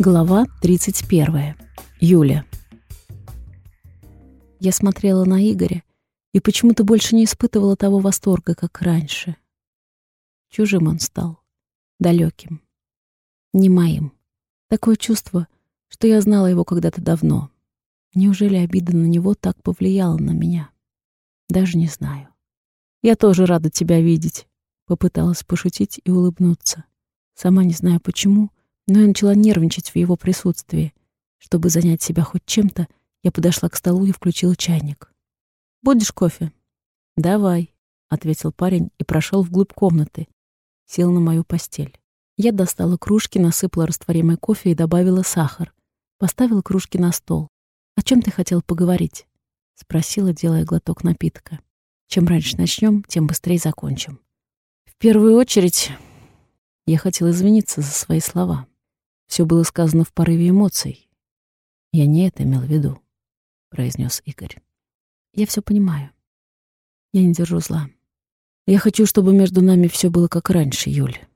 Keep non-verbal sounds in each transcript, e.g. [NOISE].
Глава 31. Юля. Я смотрела на Игоря и почему-то больше не испытывала того восторга, как раньше. Чужим он стал, далеким, не моим. Такое чувство, что я знала его когда-то давно. Неужели обида на него так повлияла на меня? Даже не знаю. Я тоже рада тебя видеть, попыталась пошутить и улыбнуться. Сама не знаю почему, но я начала нервничать в его присутствии. Чтобы занять себя хоть чем-то, я подошла к столу и включила чайник. «Будешь кофе?» «Давай», — ответил парень и прошел вглубь комнаты. Сел на мою постель. Я достала кружки, насыпала растворимый кофе и добавила сахар. Поставила кружки на стол. «О чем ты хотел поговорить?» — спросила, делая глоток напитка. «Чем раньше начнем, тем быстрее закончим». «В первую очередь, я хотел извиниться за свои слова. Все было сказано в порыве эмоций. Я не это имел в виду, произнес Игорь. Я все понимаю. Я не держу зла. Я хочу, чтобы между нами все было как раньше, Юля.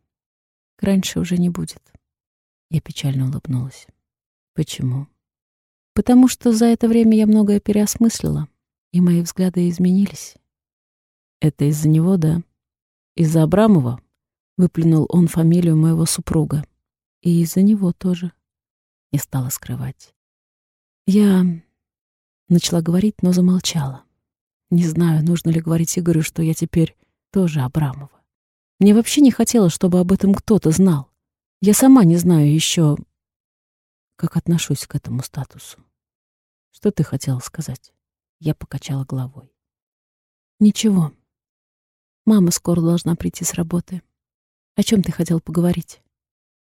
Раньше уже не будет. Я печально улыбнулась. Почему? Потому что за это время я многое переосмыслила, и мои взгляды изменились. Это из-за него, да? Из-за Абрамова? Выплюнул он фамилию моего супруга. И из-за него тоже. Не стала скрывать. Я начала говорить, но замолчала. Не знаю, нужно ли говорить Игорю, что я теперь тоже Абрамова. Мне вообще не хотелось, чтобы об этом кто-то знал. Я сама не знаю еще, как отношусь к этому статусу. Что ты хотела сказать? Я покачала головой. Ничего. Мама скоро должна прийти с работы. О чем ты хотел поговорить?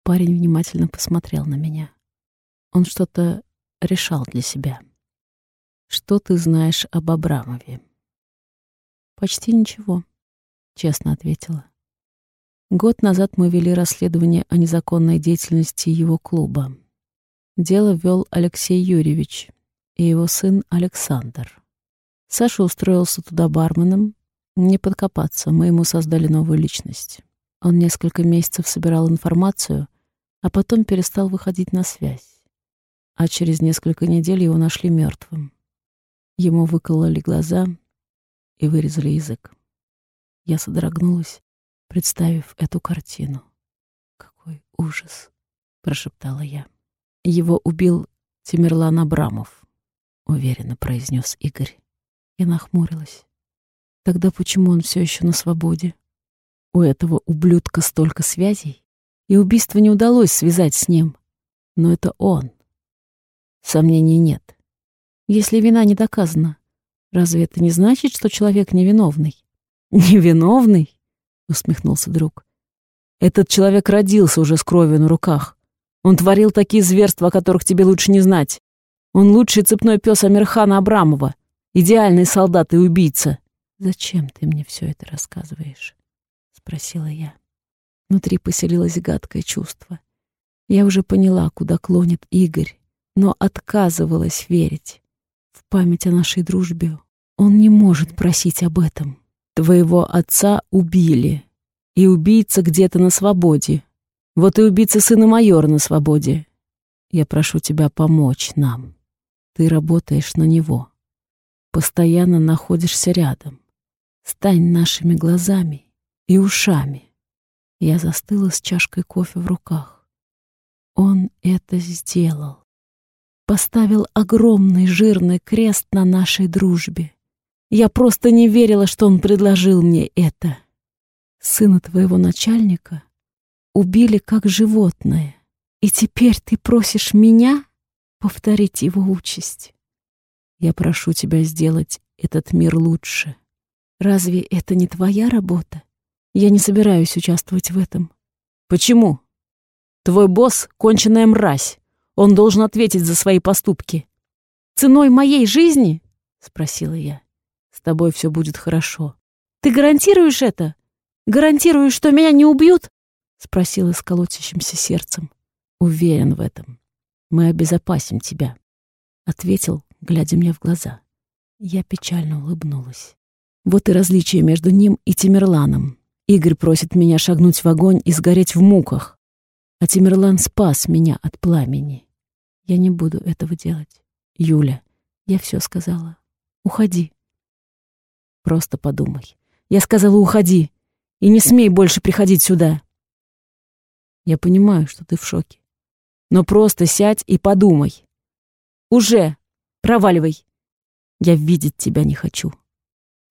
Парень внимательно посмотрел на меня. Он что-то решал для себя. Что ты знаешь об Абрамове? Почти ничего, честно ответила. Год назад мы вели расследование о незаконной деятельности его клуба. Дело вел Алексей Юрьевич и его сын Александр. Саша устроился туда барменом. Не подкопаться, мы ему создали новую личность. Он несколько месяцев собирал информацию — а потом перестал выходить на связь. А через несколько недель его нашли мертвым. Ему выкололи глаза и вырезали язык. Я содрогнулась, представив эту картину. «Какой ужас!» — прошептала я. «Его убил Тимирлан Абрамов», — уверенно произнес Игорь. Я нахмурилась. «Тогда почему он все еще на свободе? У этого ублюдка столько связей?» И убийство не удалось связать с ним. Но это он. Сомнений нет. Если вина не доказана, разве это не значит, что человек невиновный? [LAUGHS] Невиновный? Усмехнулся друг. Этот человек родился уже с кровью на руках. Он творил такие зверства, о которых тебе лучше не знать. Он лучший цепной пес Амирхана Абрамова, идеальный солдат и убийца. «Зачем ты мне все это рассказываешь?» — спросила я. Внутри поселилось гадкое чувство. Я уже поняла, куда клонит Игорь, но отказывалась верить. В память о нашей дружбе он не может просить об этом. Твоего отца убили, и убийца где-то на свободе. Вот и убийца сына майора на свободе. Я прошу тебя помочь нам. Ты работаешь на него. Постоянно находишься рядом. Стань нашими глазами и ушами. Я застыла с чашкой кофе в руках. Он это сделал. Поставил огромный жирный крест на нашей дружбе. Я просто не верила, что он предложил мне это. Сына твоего начальника убили как животное, и теперь ты просишь меня повторить его участь. Я прошу тебя сделать этот мир лучше. Разве это не твоя работа? Я не собираюсь участвовать в этом. Почему? Твой босс — конченая мразь. Он должен ответить за свои поступки. Ценой моей жизни? Спросила я. С тобой все будет хорошо. Ты гарантируешь это? Гарантируешь, что меня не убьют? Спросила с колотящимся сердцем. Уверен в этом. Мы обезопасим тебя. Ответил, глядя мне в глаза. Я печально улыбнулась. Вот и различие между ним и Тимерланом. Игорь просит меня шагнуть в огонь и сгореть в муках. А Тимирлан спас меня от пламени. Я не буду этого делать. Юля, я все сказала. Уходи. Просто подумай. Я сказала, уходи. И не смей больше приходить сюда. Я понимаю, что ты в шоке. Но просто сядь и подумай. Уже! Проваливай! Я видеть тебя не хочу.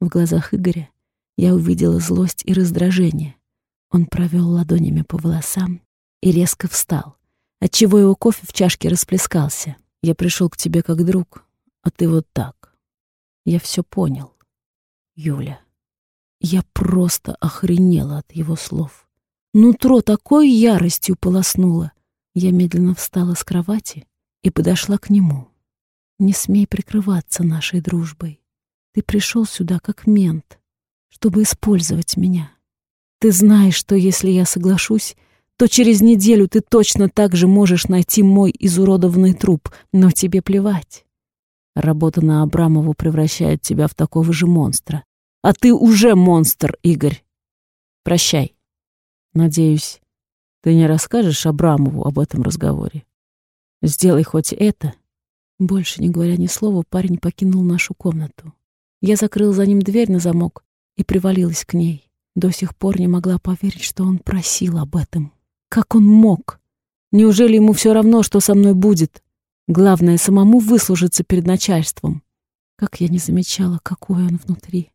В глазах Игоря я увидела злость и раздражение. Он провел ладонями по волосам и резко встал, отчего его кофе в чашке расплескался. Я пришел к тебе как друг, а ты вот так. Я все понял. Юля. Я просто охренела от его слов. Нутро такой яростью полоснуло. Я медленно встала с кровати и подошла к нему. Не смей прикрываться нашей дружбой. Ты пришел сюда как мент, чтобы использовать меня. Ты знаешь, что если я соглашусь, то через неделю ты точно так же можешь найти мой изуродованный труп, но тебе плевать. Работа на Абрамову превращает тебя в такого же монстра. А ты уже монстр, Игорь. Прощай. Надеюсь, ты не расскажешь Абрамову об этом разговоре. Сделай хоть это. Больше не говоря ни слова, парень покинул нашу комнату. Я закрыл за ним дверь на замок и привалилась к ней. До сих пор не могла поверить, что он просил об этом. Как он мог? Неужели ему все равно, что со мной будет? Главное, самому выслужиться перед начальством. Как я не замечала, какой он внутри.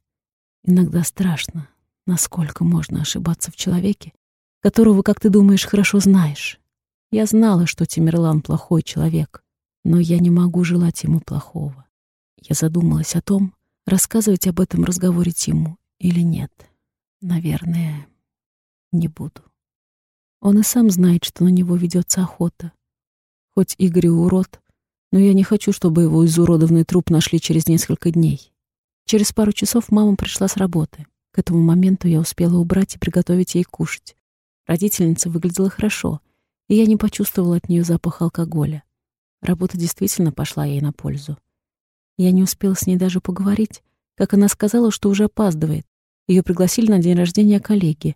Иногда страшно, насколько можно ошибаться в человеке, которого, как ты думаешь, хорошо знаешь. Я знала, что Тимирлан плохой человек, но я не могу желать ему плохого. Я задумалась о том, рассказывать об этом разговоре Тиму или нет. Наверное, не буду. Он и сам знает, что на него ведется охота. Хоть Игорь и урод, но я не хочу, чтобы его изуродованный труп нашли через несколько дней. Через пару часов мама пришла с работы. К этому моменту я успела убрать и приготовить ей кушать. Родительница выглядела хорошо, и я не почувствовала от нее запах алкоголя. Работа действительно пошла ей на пользу. Я не успела с ней даже поговорить, как она сказала, что уже опаздывает. Ее пригласили на день рождения коллеги.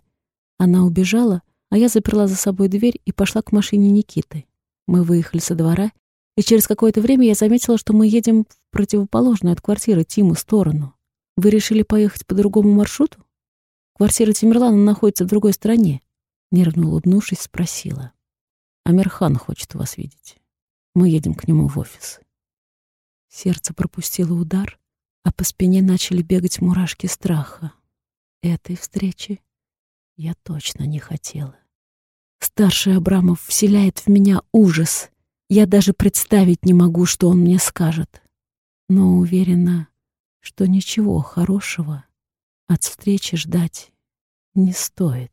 Она убежала, а я заперла за собой дверь и пошла к машине Никиты. Мы выехали со двора, и через какое-то время я заметила, что мы едем в противоположную от квартиры Тиму сторону. Вы решили поехать по другому маршруту? Квартира Тимирлана находится в другой стороне. Нервно улыбнувшись, спросила. Амирхан хочет вас видеть. Мы едем к нему в офис. Сердце пропустило удар, а по спине начали бегать мурашки страха. Этой встречи я точно не хотела. Старший Абрамов вселяет в меня ужас. Я даже представить не могу, что он мне скажет. Но уверена, что ничего хорошего от встречи ждать не стоит.